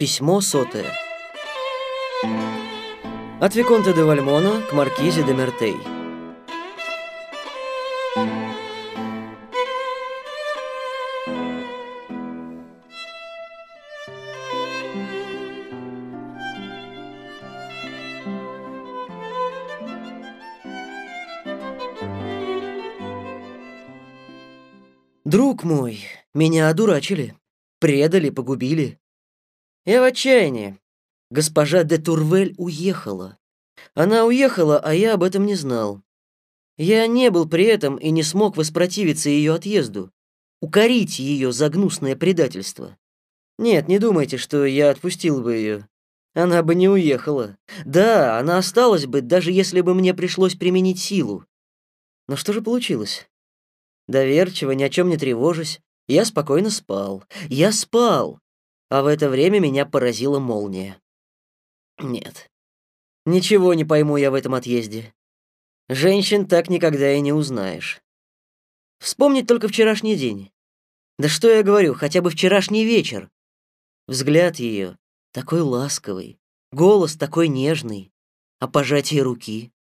Письмо сотое. От Виконта де Вальмона к Маркизе де Мертей. Друг мой, меня одурачили, предали, погубили. Я в отчаянии. Госпожа де Турвель уехала. Она уехала, а я об этом не знал. Я не был при этом и не смог воспротивиться ее отъезду, укорить ее за гнусное предательство. Нет, не думайте, что я отпустил бы ее. Она бы не уехала. Да, она осталась бы, даже если бы мне пришлось применить силу. Но что же получилось? Доверчиво, ни о чем не тревожась, я спокойно спал. Я спал. А в это время меня поразила молния. Нет. Ничего не пойму я в этом отъезде. Женщин так никогда и не узнаешь. Вспомнить только вчерашний день. Да что я говорю, хотя бы вчерашний вечер. Взгляд ее такой ласковый, голос такой нежный, а пожатие руки.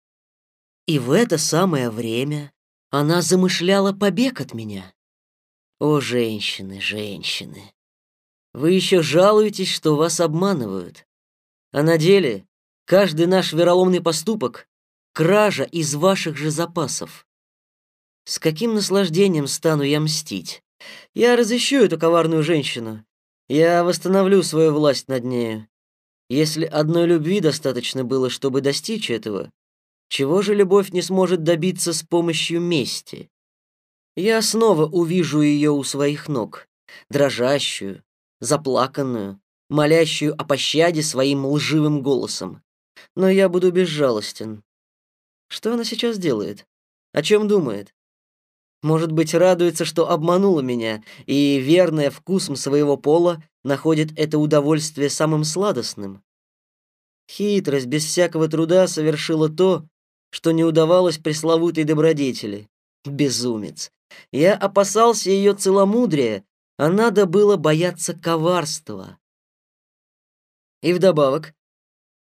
И в это самое время она замышляла побег от меня. О, женщины, женщины! Вы еще жалуетесь, что вас обманывают. А на деле каждый наш вероломный поступок — кража из ваших же запасов. С каким наслаждением стану я мстить? Я разыщу эту коварную женщину. Я восстановлю свою власть над нею. Если одной любви достаточно было, чтобы достичь этого, чего же любовь не сможет добиться с помощью мести? Я снова увижу ее у своих ног, дрожащую, заплаканную, молящую о пощаде своим лживым голосом. Но я буду безжалостен. Что она сейчас делает? О чем думает? Может быть, радуется, что обманула меня, и, верная вкусом своего пола, находит это удовольствие самым сладостным. Хитрость без всякого труда совершила то, что не удавалось пресловутой добродетели. Безумец. Я опасался ее целомудрия, а надо было бояться коварства. И вдобавок,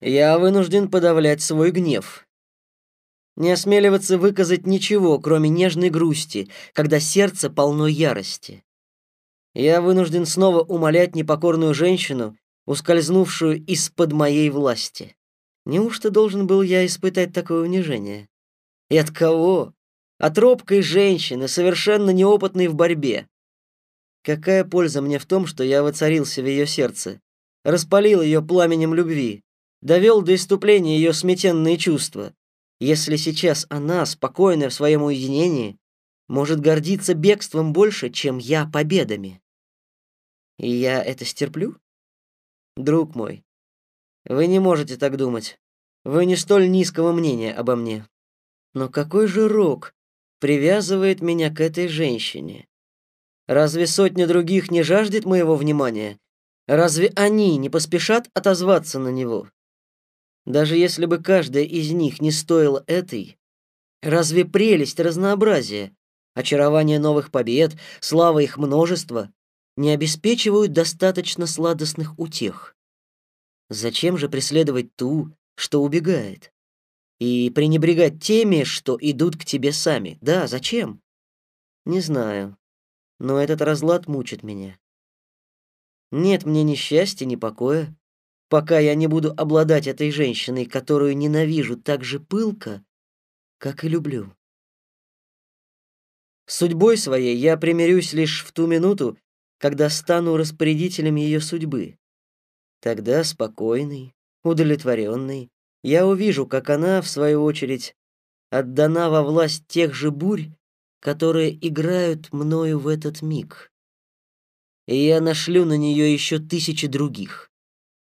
я вынужден подавлять свой гнев. Не осмеливаться выказать ничего, кроме нежной грусти, когда сердце полно ярости. Я вынужден снова умолять непокорную женщину, ускользнувшую из-под моей власти. Неужто должен был я испытать такое унижение? И от кого? От робкой женщины, совершенно неопытной в борьбе. Какая польза мне в том, что я воцарился в ее сердце, распалил ее пламенем любви, довел до иступления ее сметенные чувства, если сейчас она, спокойная в своем уединении, может гордиться бегством больше, чем я победами? И я это стерплю? Друг мой, вы не можете так думать. Вы не столь низкого мнения обо мне. Но какой же рок привязывает меня к этой женщине? Разве сотня других не жаждет моего внимания? Разве они не поспешат отозваться на него? Даже если бы каждая из них не стоила этой, разве прелесть разнообразия, очарование новых побед, слава их множества не обеспечивают достаточно сладостных утех? Зачем же преследовать ту, что убегает? И пренебрегать теми, что идут к тебе сами? Да, зачем? Не знаю, но этот разлад мучит меня. Нет мне ни счастья, ни покоя, пока я не буду обладать этой женщиной, которую ненавижу так же пылко, как и люблю. Судьбой своей я примирюсь лишь в ту минуту, когда стану распорядителем ее судьбы. Тогда спокойный, удовлетворенный, я увижу, как она, в свою очередь, отдана во власть тех же бурь, которые играют мною в этот миг. И я нашлю на нее еще тысячи других.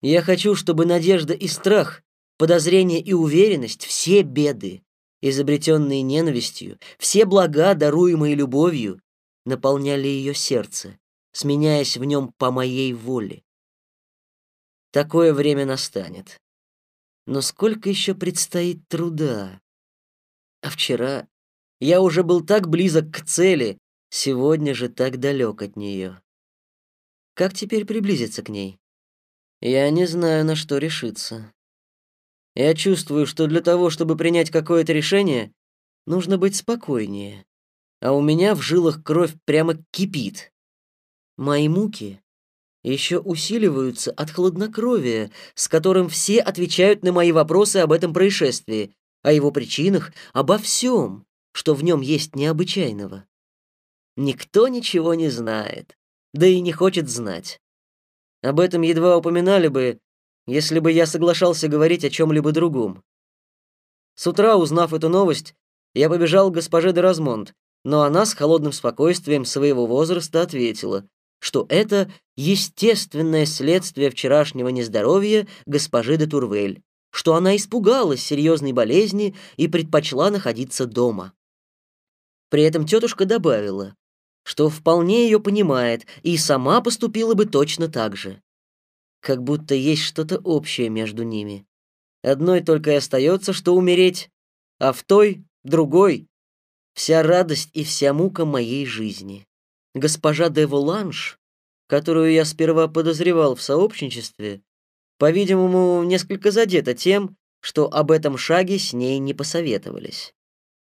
Я хочу, чтобы надежда и страх, подозрение и уверенность, все беды, изобретенные ненавистью, все блага, даруемые любовью, наполняли ее сердце, сменяясь в нем по моей воле. Такое время настанет. Но сколько еще предстоит труда? А вчера я уже был так близок к цели, сегодня же так далек от нее. Как теперь приблизиться к ней? Я не знаю, на что решиться. Я чувствую, что для того, чтобы принять какое-то решение, нужно быть спокойнее. А у меня в жилах кровь прямо кипит. Мои муки еще усиливаются от хладнокровия, с которым все отвечают на мои вопросы об этом происшествии, о его причинах, обо всем, что в нем есть необычайного. Никто ничего не знает, да и не хочет знать. Об этом едва упоминали бы, если бы я соглашался говорить о чем-либо другом. С утра, узнав эту новость, я побежал к госпоже де Размонт, но она с холодным спокойствием своего возраста ответила, что это естественное следствие вчерашнего нездоровья госпожи де Турвель, что она испугалась серьезной болезни и предпочла находиться дома. При этом тетушка добавила, что вполне ее понимает и сама поступила бы точно так же. Как будто есть что-то общее между ними. Одной только и остается, что умереть, а в той, другой, вся радость и вся мука моей жизни. Госпожа де Воланж, которую я сперва подозревал в сообщничестве, по-видимому, несколько задета тем, что об этом шаге с ней не посоветовались.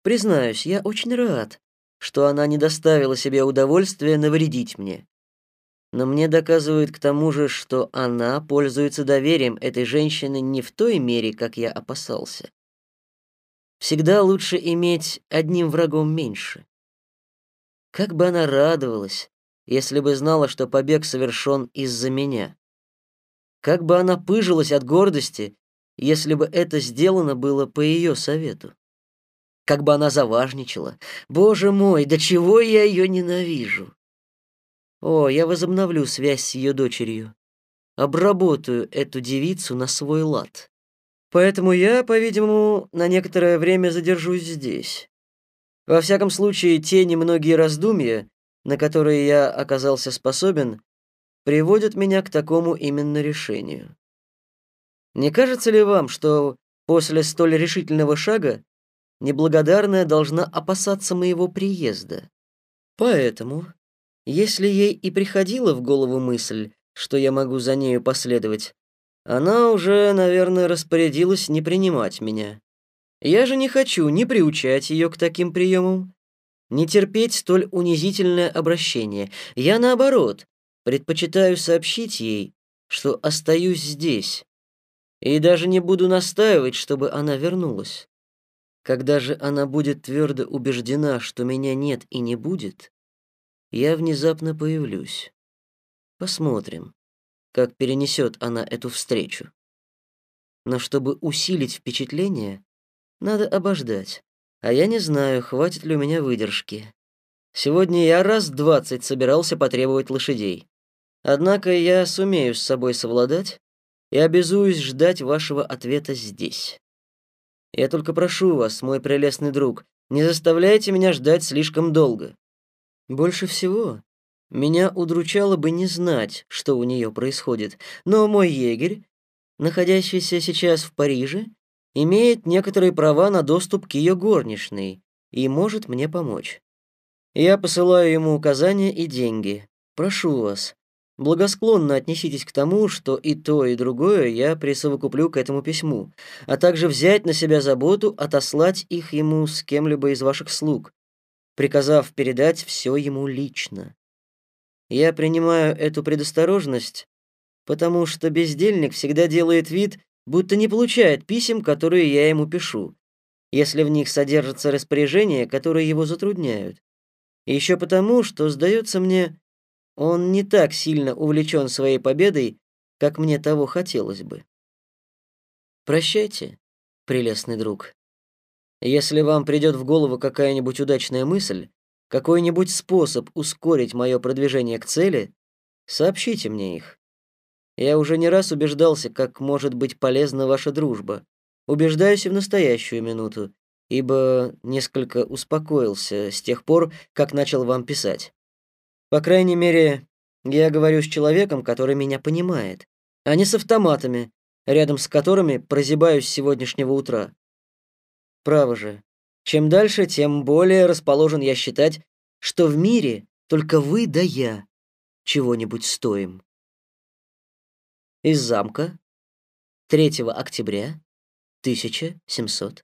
Признаюсь, я очень рад, что она не доставила себе удовольствия навредить мне. Но мне доказывают к тому же, что она пользуется доверием этой женщины не в той мере, как я опасался. Всегда лучше иметь одним врагом меньше. Как бы она радовалась, если бы знала, что побег совершен из-за меня. Как бы она пыжилась от гордости, если бы это сделано было по ее совету как бы она заважничала. Боже мой, до чего я ее ненавижу. О, я возобновлю связь с ее дочерью. Обработаю эту девицу на свой лад. Поэтому я, по-видимому, на некоторое время задержусь здесь. Во всяком случае, те немногие раздумья, на которые я оказался способен, приводят меня к такому именно решению. Не кажется ли вам, что после столь решительного шага неблагодарная должна опасаться моего приезда. Поэтому, если ей и приходила в голову мысль, что я могу за нею последовать, она уже, наверное, распорядилась не принимать меня. Я же не хочу ни приучать ее к таким приемам, ни терпеть столь унизительное обращение. Я, наоборот, предпочитаю сообщить ей, что остаюсь здесь, и даже не буду настаивать, чтобы она вернулась. Когда же она будет твердо убеждена, что меня нет и не будет, я внезапно появлюсь. Посмотрим, как перенесет она эту встречу. Но чтобы усилить впечатление, надо обождать. А я не знаю, хватит ли у меня выдержки. Сегодня я раз двадцать собирался потребовать лошадей. Однако я сумею с собой совладать и обязуюсь ждать вашего ответа здесь. Я только прошу вас, мой прелестный друг, не заставляйте меня ждать слишком долго. Больше всего меня удручало бы не знать, что у нее происходит, но мой егерь, находящийся сейчас в Париже, имеет некоторые права на доступ к ее горничной и может мне помочь. Я посылаю ему указания и деньги. Прошу вас, Благосклонно отнеситесь к тому, что и то, и другое я присовокуплю к этому письму, а также взять на себя заботу отослать их ему с кем-либо из ваших слуг, приказав передать все ему лично. Я принимаю эту предосторожность, потому что бездельник всегда делает вид, будто не получает писем, которые я ему пишу, если в них содержатся распоряжения, которые его затрудняют. Еще потому, что, сдается мне, он не так сильно увлечен своей победой, как мне того хотелось бы. Прощайте, прелестный друг. Если вам придет в голову какая-нибудь удачная мысль, какой-нибудь способ ускорить мое продвижение к цели, сообщите мне их. Я уже не раз убеждался, как может быть полезна ваша дружба. Убеждаюсь и в настоящую минуту, ибо несколько успокоился с тех пор, как начал вам писать. По крайней мере, я говорю с человеком, который меня понимает, а не с автоматами, рядом с которыми прозябаюсь с сегодняшнего утра. Право же, чем дальше, тем более расположен я считать, что в мире только вы да я чего-нибудь стоим. из замка 3 октября 1700